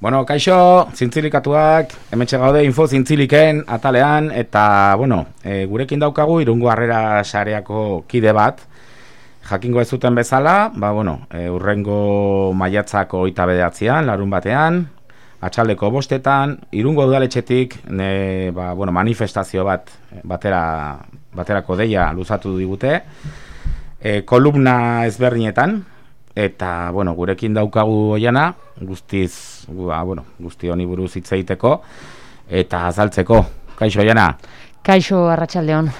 Bueno, kaixo, zintzilikatuak, hemen gaude info zintziliken atalean, eta, bueno, e, gurekin daukagu irungo harrera sareako kide bat, jakingo ez zuten bezala, ba, bueno, e, urrengo maiatzako oita bedeatzean, larun batean, atxaldeko bostetan, irungo udaletxetik, ne, ba, bueno, manifestazio bat, batera, baterako deia luzatu digute, e, kolumna ezberdinetan, eta bueno, gurekin daukagu oiana, guztiz, ba, bueno, guzti honi buruz hitz egiteko eta azaltzeko. Kaixo oiana. Kaixo Arratsaldeon.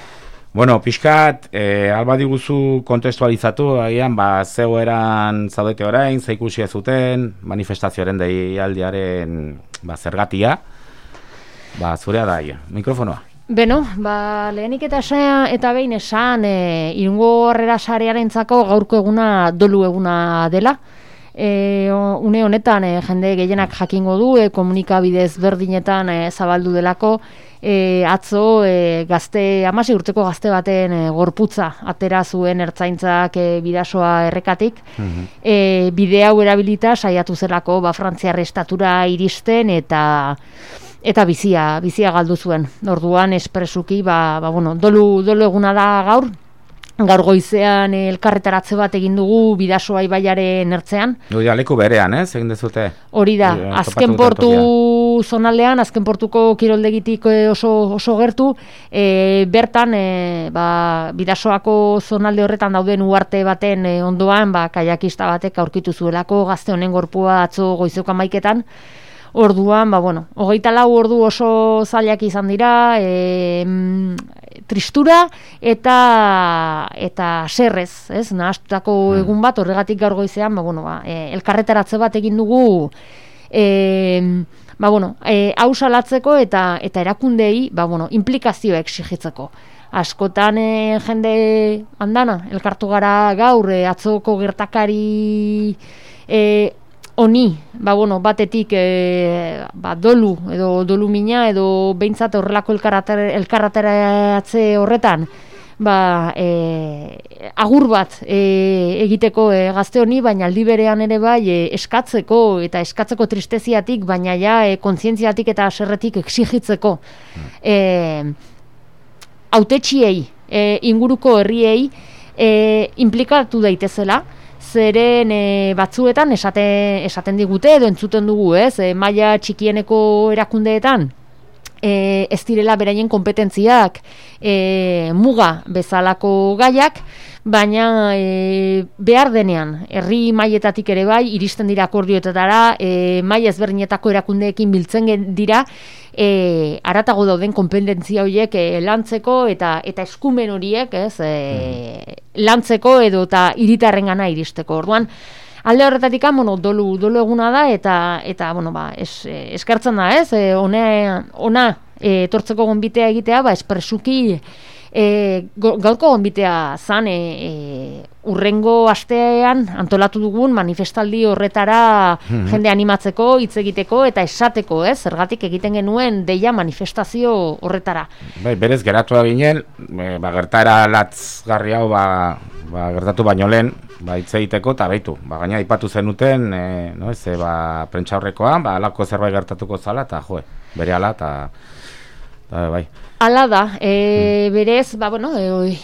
Bueno, pixkat, e, alba diguzu kontestualizatu, agian, ba, zeu eran zaudete orain, ze ikusi zuten, manifestazioaren deialdiaren ba, zergatia. Ba, zurea da, mikrofonoa. Beno, ba, lehenik eta sa, eta behin esan e, irungo horrera sarearen zako gaurko eguna dolu eguna dela. E, une honetan e, jende gehienak jakingo du, e, komunikabidez berdinetan e, zabaldu delako, e, atzo e, gazte, amasi urteko gazte baten e, gorputza atera zuen ertzaintzak e, bidasoa errekatik. Mm bide hau erabilita saiatu zelako ba, frantziarre estatura iristen eta eta bizia, bizia galdu zuen. Orduan espresuki ba, ba bueno, dolu, dolu eguna da gaur. Gaur goizean elkarretaratze bat egin dugu bidasoa ibaiaren ertzean. Hori da, leku berean, ez? Egin dezute? Hori da, azken portu zonaldean, azken portuko kiroldegitik eh, oso, oso gertu, e, bertan e, ba, bidasoako zonalde horretan dauden uarte baten ondoan, ba, kaiakista batek aurkitu zuelako gazte honen gorpua atzo goizeuka maiketan, Orduan, ba, bueno, hogeita lau ordu oso zailak izan dira, e, tristura eta eta serrez, ez? Nahastutako hmm. egun bat horregatik gaur goizean, ba, bueno, ba, e, elkarretaratze bat egin dugu e, ba, bueno, e, hau salatzeko eta eta erakundei, ba, bueno, implikazioa exigitzeko. Askotan e, jende andana, elkartu gara gaur, e, atzoko gertakari e, Oni, ba, bueno, batetik e, ba, dolu, edo dolu mina, edo behintzat horrelako elkarrateratze horretan, ba, e, agur bat e, egiteko e, gazte honi, baina aldi berean ere bai e, eskatzeko eta eskatzeko tristeziatik, baina ja e, kontzientziatik eta aserretik exigitzeko. E, autetxiei, e, inguruko herriei, e, implikatu daitezela, zeren e, batzuetan esate, esaten digute edo entzuten dugu, ez? E, maila txikieneko erakundeetan e, ez direla beraien kompetentziak e, muga bezalako gaiak, baina e, behar denean, herri mailetatik ere bai, iristen dira akordioetetara, e, maila ezberdinetako erakundeekin biltzen dira, e, aratago dauden konpendentzia horiek e, lantzeko eta eta eskumen horiek, ez, e, mm. lantzeko edo eta hiritarren gana iristeko. Orduan, alde horretatik bueno, dolu, dolu eguna da eta eta bueno, ba, es, eskartzen da, ez, e, ona, ona e, tortzeko gonbitea egitea, ba, espresuki E, gaurko gonbitea zan, e, e, urrengo astean antolatu dugun manifestaldi horretara mhm. jende animatzeko, hitz egiteko eta esateko, ez? Zergatik egiten genuen deia manifestazio horretara. Bai, berez geratu da ginen, e, ba, gertara latzgarri hau ba, ba, gertatu baino lehen, ba, hitz egiteko eta baitu. Ba, gaina ipatu zenuten, e, no, ez, ba, prentxaurrekoan, ba, alako zerbait gertatuko zala, eta joe, bere ala, eta bai. Ala da, e, berez, ba, bueno, e,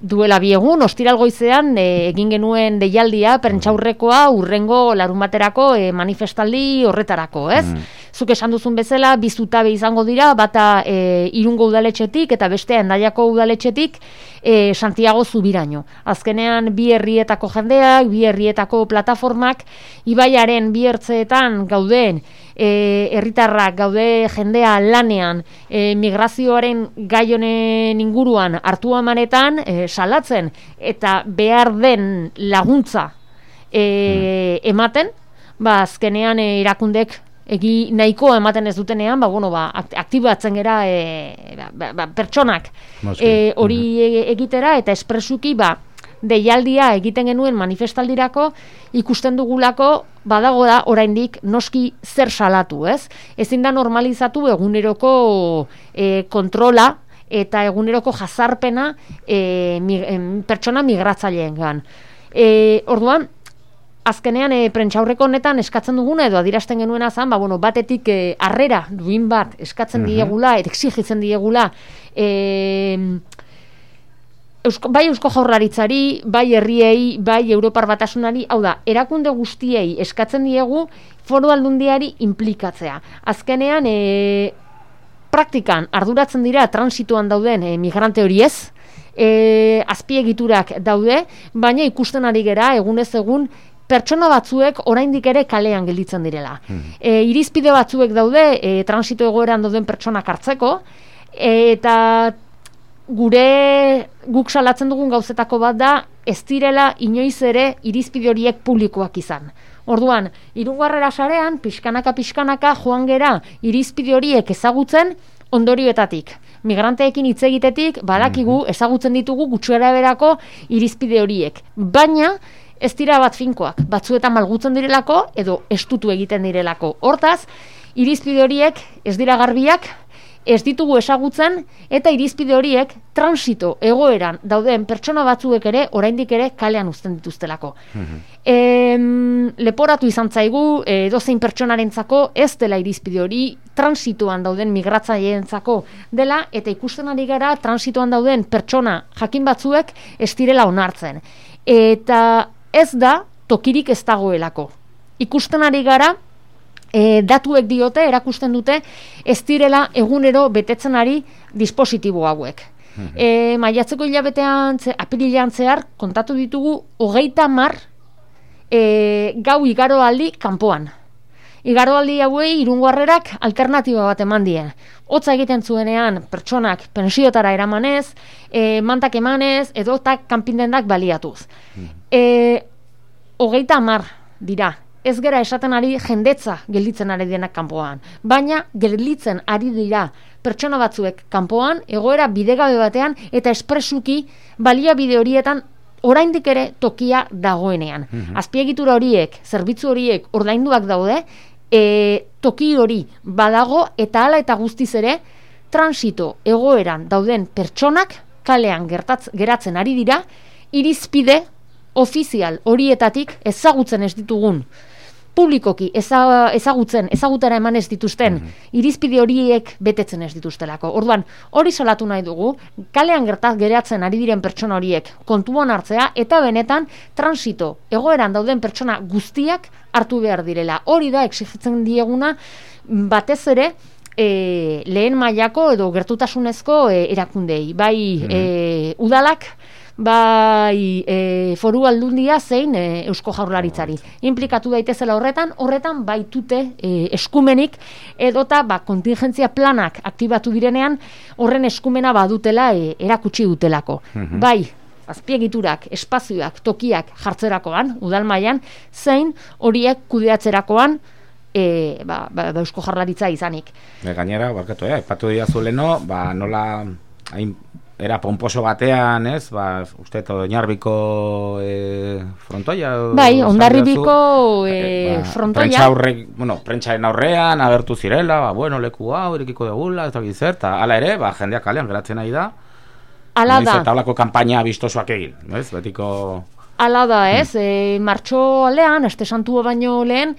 duela biegun, ostiral goizean e, egin genuen deialdia, perntxaurrekoa, urrengo larumaterako e, manifestaldi horretarako, ez? Mm. Zuk esan duzun bezala, bizutabe izango dira, bata e, irungo udaletxetik eta beste endaiako udaletxetik e, Santiago Zubiraino. Azkenean, bi herrietako jendeak, bi herrietako plataformak, ibaiaren bi hertzeetan gauden, herritarrak gaude jendea lanean e, migrazioaren gai honen inguruan hartu amanetan e, salatzen eta behar den laguntza e, hmm. ematen, ba azkenean e, irakundek egi nahiko ematen ez dutenean, ba, bueno, ba, aktibatzen gera e, ba, ba, ba pertsonak e, hori hmm. egitera eta espresuki ba, deialdia egiten genuen manifestaldirako ikusten dugulako badago da oraindik noski zer salatu, ez? Ezin da normalizatu eguneroko e, kontrola eta eguneroko jazarpena e, mi, pertsona migratzaileengan. E, orduan azkenean e, prentxaurreko honetan eskatzen duguna edo adirasten genuena zan, ba, bueno, batetik e, arrera duin bat eskatzen diegula, exigitzen diegula, e, Eusko, bai Eusko Jaurlaritzari, bai herriei, bai Europar Batasunari, hau da, erakunde guztiei eskatzen diegu foru aldundiari implikatzea. Azkenean, e, praktikan arduratzen dira transituan dauden e, migrante hori ez, e, azpiegiturak daude, baina ikusten ari gera egunez egun pertsona batzuek oraindik ere kalean gelditzen direla. Hmm. E, irizpide batzuek daude e, transito egoeran dauden pertsonak hartzeko, eta gure guk salatzen dugun gauzetako bat da ez direla inoiz ere irizpide horiek publikoak izan. Orduan, irungarrera sarean, pixkanaka pixkanaka joan gera irizpide horiek ezagutzen ondorioetatik. Migranteekin hitz egitetik badakigu mhm. ezagutzen ditugu gutxuera berako irizpide horiek. Baina, ez dira bat finkoak, batzuetan malgutzen direlako edo estutu egiten direlako. Hortaz, irizpide horiek ez dira garbiak, ez ditugu esagutzen eta irizpide horiek transito egoeran dauden pertsona batzuek ere oraindik ere kalean uzten dituztelako. Mm leporatu izan zaigu e, dozein pertsonarentzako ez dela irizpide hori transitoan dauden migratzaileentzako dela eta ikusten ari gara transitoan dauden pertsona jakin batzuek ez direla onartzen. Eta ez da tokirik ez dagoelako. Ikusten ari gara e, datuek diote erakusten dute ez direla egunero betetzen ari dispositibo hauek. E, maiatzeko hilabetean, ze, apirilean zehar, kontatu ditugu hogeita mar e, gau igaroaldi kanpoan. Igaroaldi hauei irungoarrerak alternatiba bat eman die. Hotza egiten zuenean pertsonak pensiotara eramanez, e, mantak emanez, edo tak kanpindendak baliatuz. E, hogeita mar dira ez gera esaten ari jendetza gelditzen ari denak kanpoan. Baina gelditzen ari dira pertsona batzuek kanpoan, egoera bidegabe batean eta espresuki balia bide horietan oraindik ere tokia dagoenean. Mm Azpiegitura horiek, zerbitzu horiek ordainduak daude, e, toki hori badago eta hala eta guztiz ere transito egoeran dauden pertsonak kalean gertatz, geratzen ari dira, irizpide ofizial horietatik ezagutzen ez ditugun publikoki ezagutzen, ezagutara eman ez dituzten, mm irizpide horiek betetzen ez dituztelako. Orduan, hori salatu nahi dugu, kalean gertaz geratzen ari diren pertsona horiek kontuan hartzea, eta benetan transito, egoeran dauden pertsona guztiak hartu behar direla. Hori da, exigitzen dieguna, batez ere, E, lehen mailako edo gertutasunezko e, erakundei. Bai, mm udalak, bai e, foru aldundia zein e, eusko jaurlaritzari. Implikatu daitezela horretan, horretan baitute e, eskumenik edota ba, kontingentzia planak aktibatu direnean horren eskumena badutela e, erakutsi dutelako. Mhm. Bai, azpiegiturak, espazioak, tokiak jartzerakoan, udalmaian, zein horiek kudeatzerakoan, e, ba, ba, ba, eusko jarlaritza izanik. E, gainera, barkatu, eh, epatu dira zuleno, ba, nola hain era pomposo batean, ez? Ba, uste to Oinarbiko eh frontoia Bai, Hondarribiko eh ba, frontoia. Prentza aurre, bueno, prentsaren aurrean agertu zirela, ba, bueno, leku hau irekiko degula, ez da gizer, ta hala ere, ba, jendeak kalean geratzen nahi da. Hala da. Eta holako kanpaina bistosoak egin, ez? Betiko Hala da, ez? Hmm. E, martxo alean, este santua baino lehen,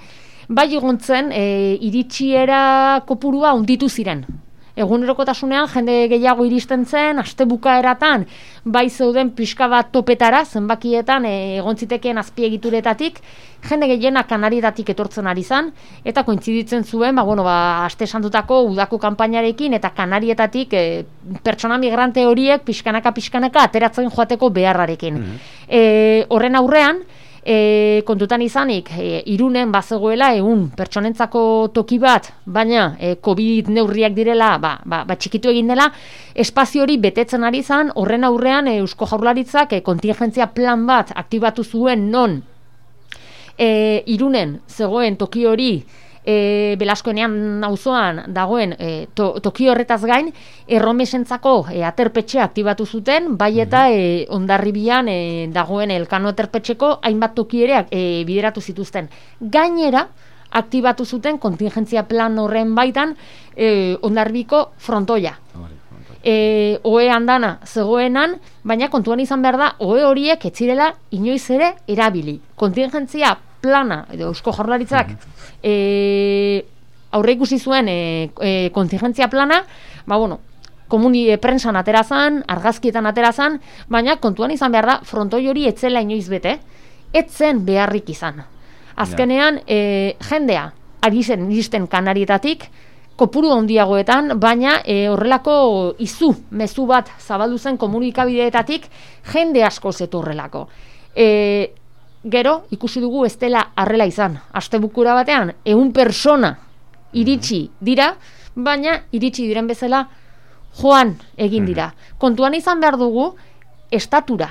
bai egontzen, e, iritsiera kopurua unditu ziren egunerokotasunean jende gehiago iristen zen, aste bukaeratan, bai zeuden pixka bat topetara, zenbakietan e, egon zitekeen azpiegituretatik, jende gehiena kanarietatik etortzen ari zen, eta kointziditzen zuen, ba, bueno, ba, aste santutako udako kanpainarekin, eta kanarietatik e, pertsona migrante horiek pixkanaka pixkanaka ateratzen joateko beharrarekin. Mm horren aurrean, e, kontutan izanik e, irunen bazegoela egun pertsonentzako toki bat, baina e, COVID neurriak direla ba, ba, ba txikitu egin dela, espazio hori betetzen ari zan, horren aurrean e, Eusko Jaurlaritzak e, kontingentzia plan bat aktibatu zuen non e, irunen zegoen toki hori e, Belaskoenean nauzoan dagoen e, to, toki horretaz gain, erromesentzako e, aterpetxe aktibatu zuten, bai eta mhm. e, ondarribian e, dagoen elkano aterpetxeko hainbat toki ere e, bideratu zituzten. Gainera, aktibatu zuten kontingentzia plan horren baitan e, ondarbiko frontoia. E, oe handana zegoenan, baina kontuan izan behar da, oe horiek etzirela inoiz ere erabili. Kontingentzia plana, edo eusko jorlaritzak, e, aurre ikusi zuen e, e, kontingentzia plana, ba, bueno, komuni e, prensan aterazan, argazkietan aterazan, baina kontuan izan behar da, frontoi hori etzela inoiz bete, etzen beharrik izan. Azkenean, e, jendea, ari zen iristen kanarietatik, kopuru handiagoetan, baina e, horrelako izu, mezu bat zabaldu zen komunikabideetatik, jende asko zetu horrelako. E, gero, ikusi dugu ez dela arrela izan. Astebukura batean, egun persona iritsi dira, baina iritsi diren bezala joan egin dira. Kontuan izan behar dugu, estatura.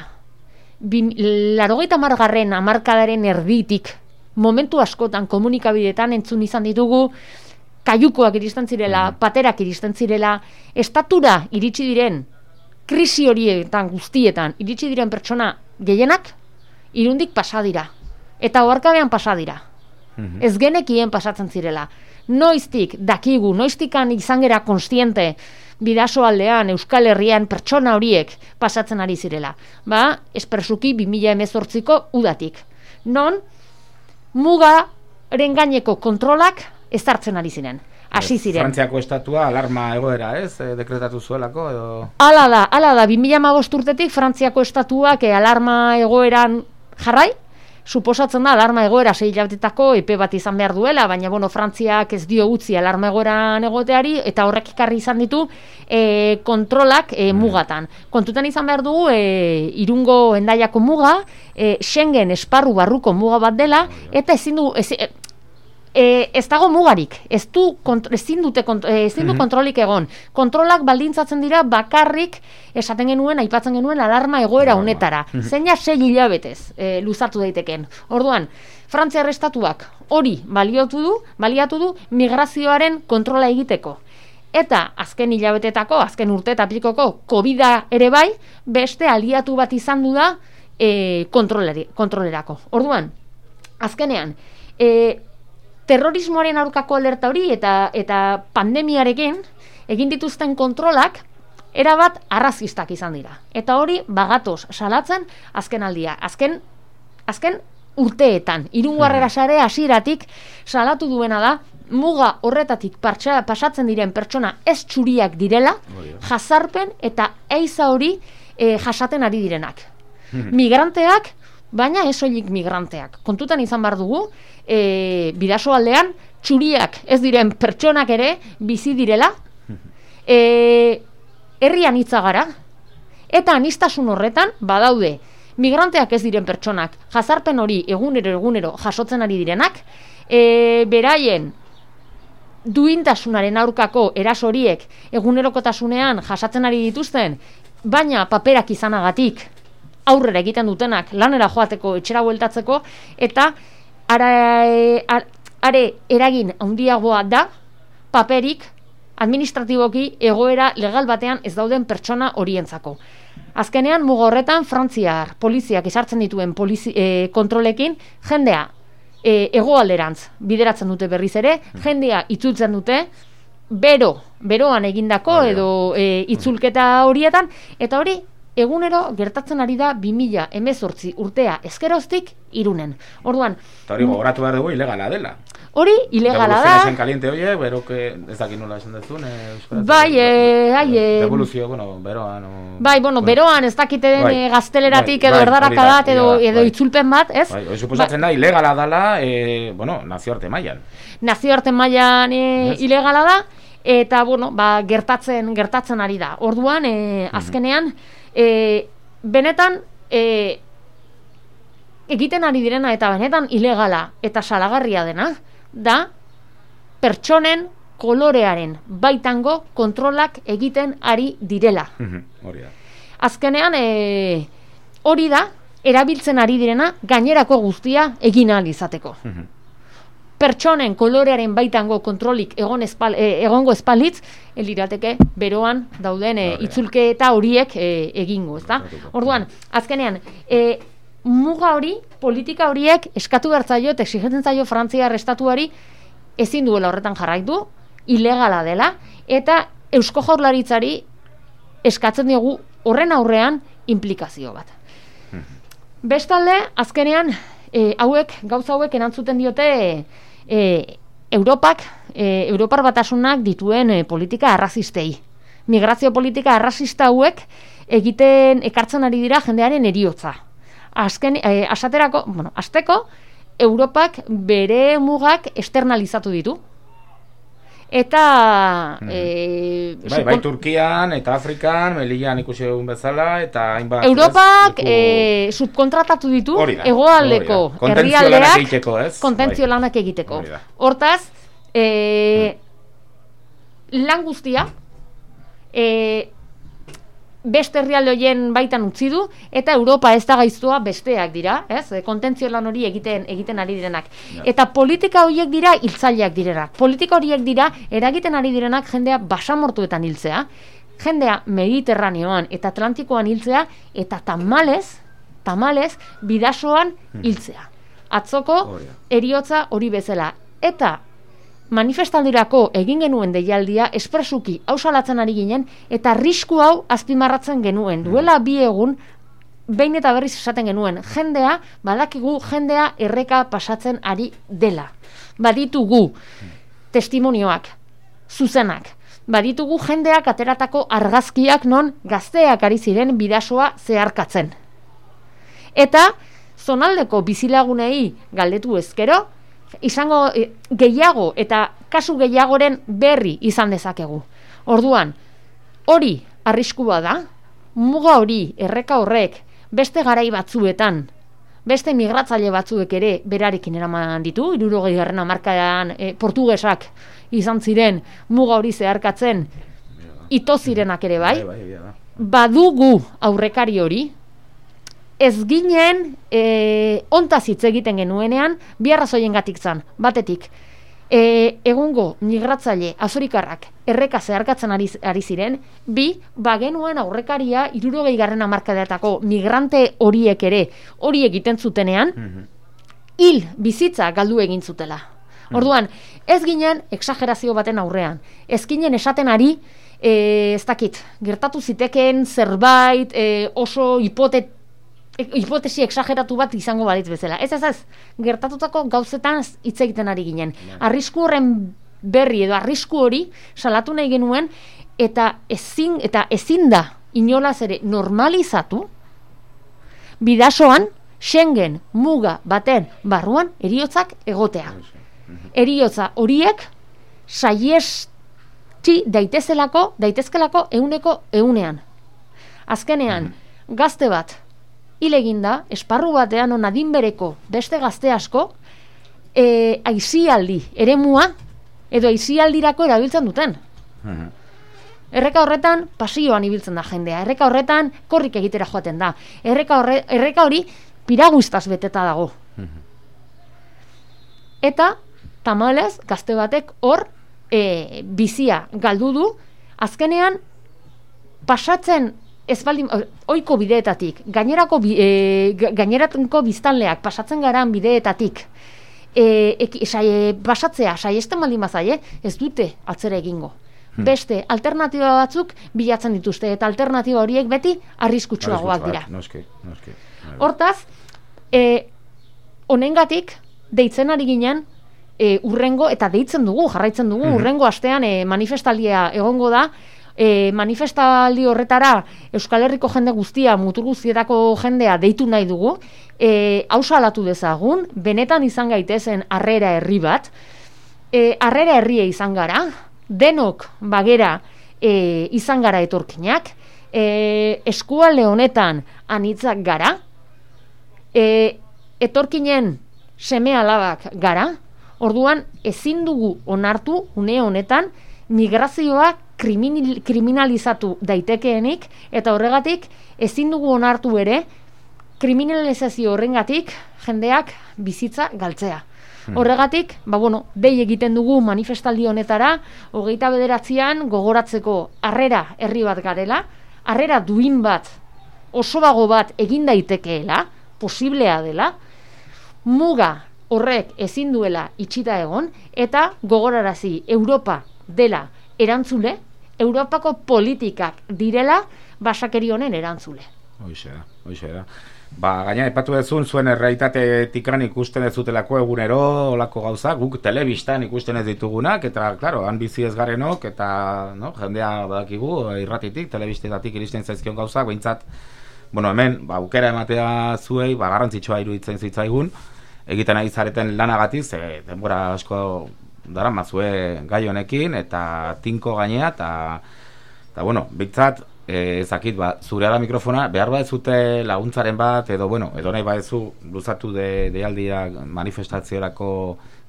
Larogeita margarren amarkadaren erditik, momentu askotan komunikabidetan entzun izan ditugu, kaiukoak iristen zirela, paterak iristen zirela, estatura iritsi diren, krisi horietan guztietan, iritsi diren pertsona gehienak, irundik pasadira. Eta oarkabean pasadira. Ez genekien pasatzen zirela. Noiztik dakigu, noiztikan izan gera konstiente, bidaso aldean, Euskal Herrian pertsona horiek pasatzen ari zirela. Ba, espresuki 2000 emezortziko udatik. Non, muga gaineko kontrolak ezartzen ari ziren. Hasi ziren. Frantziako estatua alarma egoera, ez? E, dekretatu zuelako edo Hala da, hala da 2015 urtetik Frantziako estatuak e, alarma egoeran jarrai suposatzen da alarma egoera sei hilabetetako epe bat izan behar duela, baina bueno, Frantziak ez dio utzi alarma egoeran egoteari eta horrek ikarri izan ditu e, kontrolak e, mugatan. Kontutan izan behar dugu e, irungo endaiako muga, e, Schengen esparru barruko muga bat dela eta ezin du ez, e, ez dago mugarik, ez du ezin dute e, ezin du mhm. kontrolik egon. Kontrolak baldintzatzen dira bakarrik esaten genuen aipatzen genuen alarma egoera honetara. -hmm. Zeina 6 hilabetez e, luzatu daiteken. Orduan, Frantziar estatuak hori baliatu du, baliatu du migrazioaren kontrola egiteko. Eta azken hilabetetako, azken urte eta pikoko covid ere bai, beste aliatu bat izan du da e, kontrolerako. Orduan, azkenean, e, terrorismoaren aurkako alerta hori eta eta pandemiarekin egin dituzten kontrolak erabat arrazistak izan dira. Eta hori bagatoz salatzen azken aldia. Azken, azken urteetan, irungarrera hmm. sare hasieratik salatu duena da, muga horretatik partxa, pasatzen diren pertsona ez txuriak direla, jazarpen eta eiza hori e, jasaten ari direnak. Hmm. Migranteak, baina ez migranteak. Kontutan izan bar dugu, e, bidaso aldean, txuriak ez diren pertsonak ere bizi direla, e, herrian hitza gara, eta anistasun horretan badaude migranteak ez diren pertsonak, jazarpen hori egunero egunero jasotzen ari direnak, e, beraien duintasunaren aurkako erasoriek egunerokotasunean jasatzen ari dituzten, baina paperak izanagatik aurrera egiten dutenak lanera joateko etxera bueltatzeko eta are, are eragin handiagoa da paperik administratiboki egoera legal batean ez dauden pertsona horientzako. Azkenean mugo horretan Frantziar poliziak esartzen dituen polizi, e, kontrolekin jendea e, egoalderantz bideratzen dute berriz ere, hmm. jendea itzultzen dute bero, beroan egindako edo e, itzulketa horietan eta hori egunero gertatzen ari da 2000 emezortzi urtea ezkeroztik irunen. Orduan... Eta hori gogoratu behar dugu ilegala dela. Hori ilegala da. Devoluzio kaliente hori, bero que ez dakit nola esan dezun. Eh, bai, eh, ai, eh, Devoluzio, bueno, beroan. O... Bai, bueno, beroan ez dakiten bai, gazteleratik bai, edo bai, erdaraka dat edo, edo bai. itzulpen bat, ez? Bai, hori suposatzen da, ilegala dala, eh, bueno, nazioarte mailan. Nazioarte mailan eh, ilegala da, eta, bueno, ba, gertatzen, gertatzen ari da. Orduan, eh, azkenean, e, benetan e, egiten ari direna eta benetan ilegala eta salagarria dena da pertsonen kolorearen baitango kontrolak egiten ari direla. hori da. Azkenean e, hori da erabiltzen ari direna gainerako guztia egin ahal izateko pertsonen kolorearen baitango kontrolik egon espal, e, egongo espalitz, elirateke beroan dauden e, itzulke eta horiek e, egingo, ezta? Orduan, azkenean, e, muga hori, politika horiek eskatu bertzaio eta exigetzen zaio Frantzia estatuari ezin duela horretan jarraitu, ilegala dela, eta Eusko Jaurlaritzari eskatzen diogu horren aurrean implikazio bat. Mhm. Bestalde, azkenean, e, hauek, gauza hauek erantzuten diote e, Europak, e, Europar batasunak dituen e, politika arrazistei. Migrazio politika arrazista hauek egiten ekartzen ari dira jendearen eriotza. Azken, e, asaterako, bueno, azteko, Europak bere mugak externalizatu ditu eta mm. e, bai, bai Turkian eta Afrikan Melillan ikusi egun bezala eta hainbat Europak e, subkontratatu ditu egoaldeko herrialdeak kontentzio bai. lanak egiteko. Hortaz e, lan guztia e, beste herrialde hoien baitan utzi du eta Europa ez da gaiztua besteak dira, ez? E, kontentzio lan hori egiten egiten ari direnak. Eta politika horiek dira hiltzaileak direnak. Politika horiek dira eragiten ari direnak jendea basamortuetan hiltzea, jendea Mediterraneoan eta Atlantikoan hiltzea eta tamales, tamales bidasoan hmm. hiltzea. Atzoko eriotza hori bezala. Eta manifestaldirako egin genuen deialdia espresuki hausalatzen ari ginen eta risku hau azpimarratzen genuen. Duela bi egun behin eta berriz esaten genuen jendea, badakigu jendea erreka pasatzen ari dela. Baditugu testimonioak, zuzenak, baditugu jendeak ateratako argazkiak non gazteak ari ziren bidasoa zeharkatzen. Eta zonaldeko bizilagunei galdetu ezkero, izango e, gehiago eta kasu gehiagoren berri izan dezakegu. Orduan, hori arriskua da, muga hori erreka horrek beste garai batzuetan, beste migratzaile batzuek ere berarekin eraman ditu, irurogei garrena markadan e, portugesak izan ziren muga hori zeharkatzen, ito zirenak ere bai, bai, bai badugu aurrekari hori, ez ginen e, ontaz hitz egiten genuenean, bi arrazoien gatik zan, batetik, e, egungo migratzaile azorikarrak erreka zeharkatzen ari, ari ziren, bi, bagenuen aurrekaria irurogei garren amarkadeatako migrante horiek ere hori egiten zutenean, mhm. hil bizitza galdu egin zutela. Mhm. Orduan, ez ginen exagerazio baten aurrean, ez ginen esaten ari, e, ez dakit, gertatu zitekeen zerbait e, oso hipotet hipotesi exageratu bat izango balitz bezala. Ez ez ez, gertatutako gauzetan hitz egiten ari ginen. Arrisku horren berri edo arrisku hori salatu nahi genuen eta ezin eta ezin da inolaz ere normalizatu bidasoan Schengen muga baten barruan eriotzak egotea. Mhm. Eriotza horiek saiesti daitezelako, daitezkelako euneko eunean. Azkenean, mhm. gazte bat, hil da, esparru batean on adin bereko beste gazte asko, e, aizialdi, ere mua, edo aizialdirako erabiltzen duten. Mhm. Erreka horretan pasioan ibiltzen da jendea, erreka horretan korrik egitera joaten da, erreka, horre, erreka hori piraguiztaz beteta dago. Mhm. Eta, tamalez, gazte batek hor e, bizia galdu du, azkenean pasatzen ez baldin, oiko bideetatik, gainerako, e, gaineratko biztanleak pasatzen garan bideetatik, e, e, pasatzea, sai ez baldin bazaie, ez dute atzera egingo. Hmm. Beste, alternatiba batzuk bilatzen dituzte, eta alternatiba horiek beti arriskutsuagoak dira. Noski, noski. Hortaz, e, honengatik, deitzen ari ginen, e, urrengo, eta deitzen dugu, jarraitzen dugu, hmm. urrengo astean e, manifestaldia egongo da, e, manifestaldi horretara Euskal Herriko jende guztia, mutur guztietako jendea deitu nahi dugu, e, salatu dezagun, benetan izan gaitezen harrera herri bat, e, harrera herria izan gara, denok bagera e, izan gara etorkinak, e, eskualde honetan anitzak gara, e, etorkinen seme alabak gara, orduan ezin dugu onartu une honetan migrazioa kriminalizatu daitekeenik eta horregatik ezin dugu onartu ere kriminalizazio horrengatik jendeak bizitza galtzea. Hmm. Horregatik, ba bueno, dei egiten dugu manifestaldi honetara, hogeita bederatzean gogoratzeko harrera herri bat garela, harrera duin bat, oso bago bat egin daitekeela, posiblea dela, muga horrek ezin duela itxita egon, eta gogorarazi Europa dela erantzule, Europako politikak direla basakeri honen erantzule. Hoize da, hoize da. Ba, gaina epatu dezun, zuen erreitateetikan ikusten ez zutelako egunero, olako gauza, guk telebistan ikusten ez ditugunak, eta, klaro, han bizi ez garenok, eta, no, jendea badakigu, irratitik, telebistetatik iristen zaizkion gauzak, behintzat, bueno, hemen, ba, ukera ematea zuei, ba, garrantzitsua iruditzen zitzaigun, egiten ari zareten lanagatik, ze, denbora asko dara mazue gai honekin, eta tinko gainea, eta, eta, bueno, behintzat, Eh, ezakit, ba, zure da mikrofona, behar bat zute laguntzaren bat, edo, bueno, edo nahi badezu luzatu de, deialdia manifestaziorako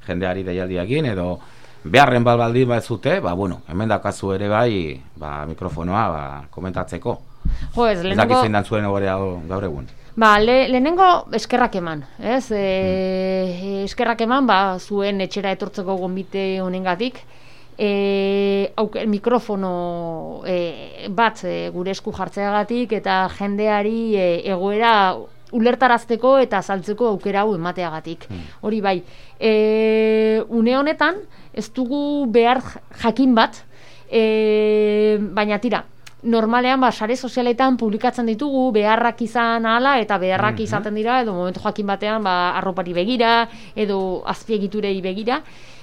jendeari deialdia egin, edo beharren bat baldin bat zute, ba, bueno, hemen dakazu ere bai, ba, mikrofonoa, ba, komentatzeko. Jo, ez, lehenengo... Ez zein zuen gaur egun. Ba, le, lehenengo eskerrak eman, ez? E, mm. Eskerrak eman, ba, zuen etxera etortzeko gombite honengatik, e, auker, mikrofono e, bat e, gure esku jartzeagatik eta jendeari e, egoera ulertarazteko eta saltzeko aukera hau emateagatik. Hmm. Hori bai, e, une honetan ez dugu behar jakin bat, e, baina tira, normalean ba, sare sozialetan publikatzen ditugu beharrak izan ala eta beharrak hmm. izaten dira edo momentu jakin batean ba, arropari begira edo azpiegiturei begira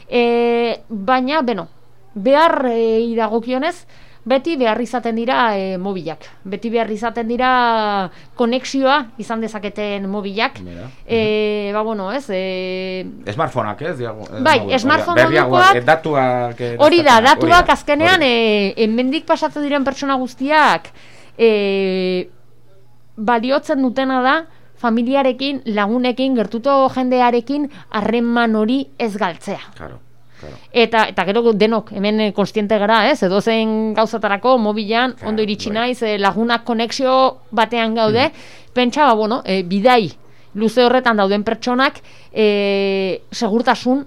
e, baina, beno, behar e, idagokionez, beti behar izaten dira e, mobilak. Beti behar izaten dira konexioa izan dezaketen mobilak. E, ba, bueno, ez? E... Smartphoneak, ez? bai, smartphone modukoak. Datuak. Hori da, datuak azkenean, e, enmendik pasatzen diren pertsona guztiak, e, baliotzen dutena da, familiarekin, lagunekin, gertuto jendearekin, harreman hori ez galtzea. Claro. Eta eta gero denok hemen eh, konstiente gara, ez? Edo zen gauzatarako mobilan ondo iritsi bai. naiz, eh, lagunak konexio batean gaude. Mm. Pentsa ba bueno, eh, bidai luze horretan dauden pertsonak eh, segurtasun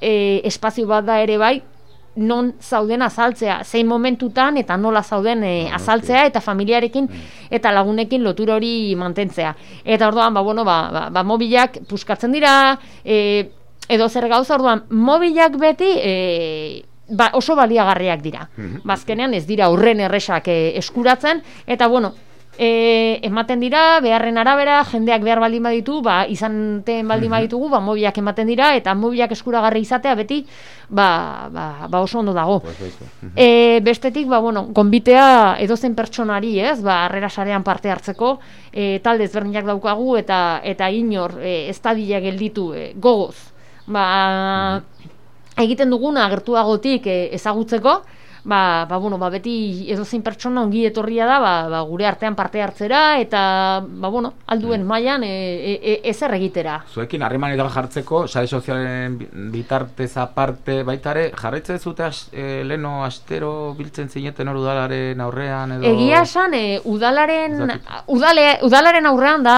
eh, espazio bat da ere bai non zauden azaltzea, zein momentutan eta nola zauden e, azaltzea eta familiarekin mm. eta lagunekin lotura hori mantentzea. Eta orduan, ba, bueno, ba, ba, ba mobilak puskatzen dira, e, edo zer gauza orduan mobilak beti e, ba, oso baliagarriak dira. Mhm. Bazkenean ez dira urren erresak e, eskuratzen eta bueno, e, ematen dira beharren arabera jendeak behar baldin baditu, ba izanten baldin mhm. baditugu, ba mobilak ematen dira eta mobilak eskuragarri izatea beti ba, ba, ba oso ondo dago. Mhm. E, bestetik ba bueno, gonbitea edozen pertsonari, ez? Ba harrera sarean parte hartzeko, e, talde ezberdinak daukagu eta eta inor e, estadila gelditu e, gogoz ba, egiten duguna agertuagotik e, ezagutzeko, ba, ba, bueno, ba, beti edozein pertsona ongi etorria da ba, ba, gure artean parte hartzera eta ba, bueno, alduen mm. mailan e, e, e, ezer egitera. Zuekin harreman edo jartzeko, sare sozialen bitartez aparte baitare, jarraitzen zute as, e, leno astero biltzen zineten hor udalaren aurrean edo... Egia esan, e, udalaren, udale, udalaren aurrean da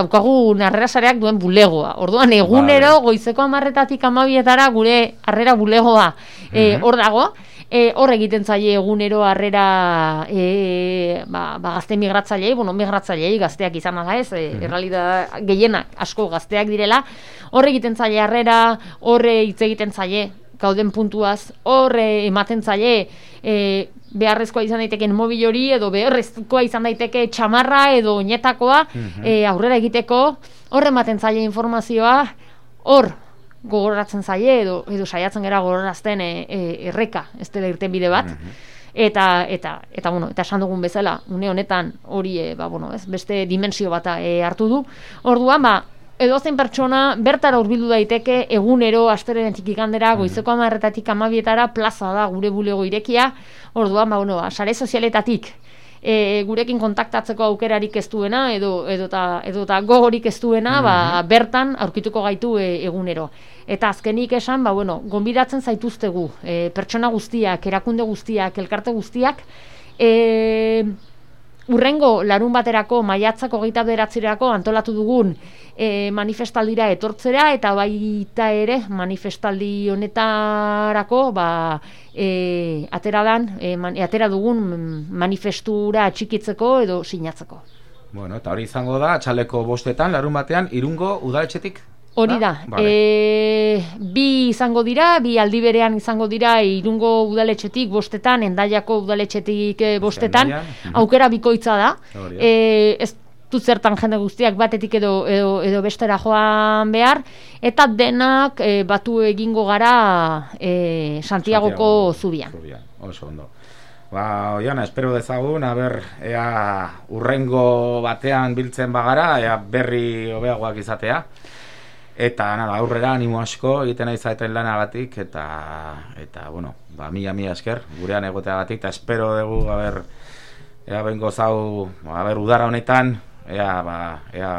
daukagu narrera sareak duen bulegoa. Orduan, egunero vale. goizeko amarretatik amabietara gure harrera bulegoa e, hor dago e, hor egiten zaie egunero harrera e, ba, ba, gazte migratzailei, bueno, migratzailei gazteak izan da ez, e, mm gehienak asko gazteak direla, hor egiten zaie harrera, horre hitz egiten zaie gauden puntuaz, horre ematen zaie e, beharrezkoa izan daiteken mobil hori edo beharrezkoa izan daiteke txamarra edo oinetakoa e, aurrera egiteko, horre ematen zaie informazioa, hor gogoratzen zaie edo edo saiatzen gera gogorazten e, e, erreka ez dela irten bide bat mhm. eta eta eta bueno eta esan dugun bezala une honetan hori e, ba, bueno, ez, beste dimensio bata e, hartu du orduan ba edozein pertsona bertara hurbildu daiteke egunero asteren txikikandera mhm. goizeko 10 amabietara plaza da gure bulego irekia orduan ba bueno ba, sare sozialetatik e, gurekin kontaktatzeko aukerarik ez duena edo edota edota gogorik ez duena, ba, mhm. bertan aurkituko gaitu e, egunero. Eta azkenik esan, ba bueno, gonbidatzen zaituztegu, e, pertsona guztiak, erakunde guztiak, elkarte guztiak, e, urrengo larun baterako maiatzako geita beratzerako antolatu dugun e, manifestaldira etortzera eta baita ere manifestaldi honetarako ba, e, atera, dan, e, e, atera dugun manifestura atxikitzeko edo sinatzeko. Bueno, eta hori izango da, txaleko bostetan, larun batean, irungo udaletxetik? Hori da, e, bi izango dira, bi aldi berean izango dira irungo udaletxetik bostetan, endaiako udaletxetik eh, bostetan, aukera bikoitza da. E, ez, zertan jende guztiak batetik edo, edo, edo bestera joan behar, eta denak e, batu egingo gara e, Santiagoko zubian. zubian. Oso ondo. Ba, oiana, espero dezagun, aber, ea urrengo batean biltzen bagara, ea berri hobeagoak izatea. Eta, nada, aurrera, animo asko, egiten nahi zaeten lanagatik, eta, eta, bueno, ba, mila, mila esker, gurean egoteagatik, eta espero dugu, aber, ea bengo zau, ba, aber, udara honetan, ea, ba, ea,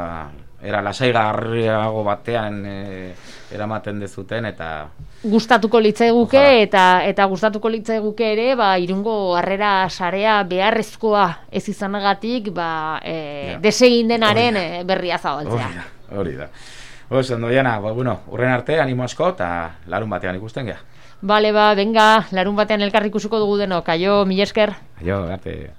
era lasaigarriago batean e, eramaten dezuten, eta, gustatuko litzaiguke eta eta gustatuko litzaiguke ere ba irungo harrera sarea beharrezkoa ez izanagatik ba e, desegin denaren e, berria zabaltzea. Hori da. Oso, ondo ba, bueno, urren arte, animo asko, eta larun batean ikusten gea. Bale, ba, venga, larun batean elkarrik usuko dugu denok, aio, mil esker. Aio, arte.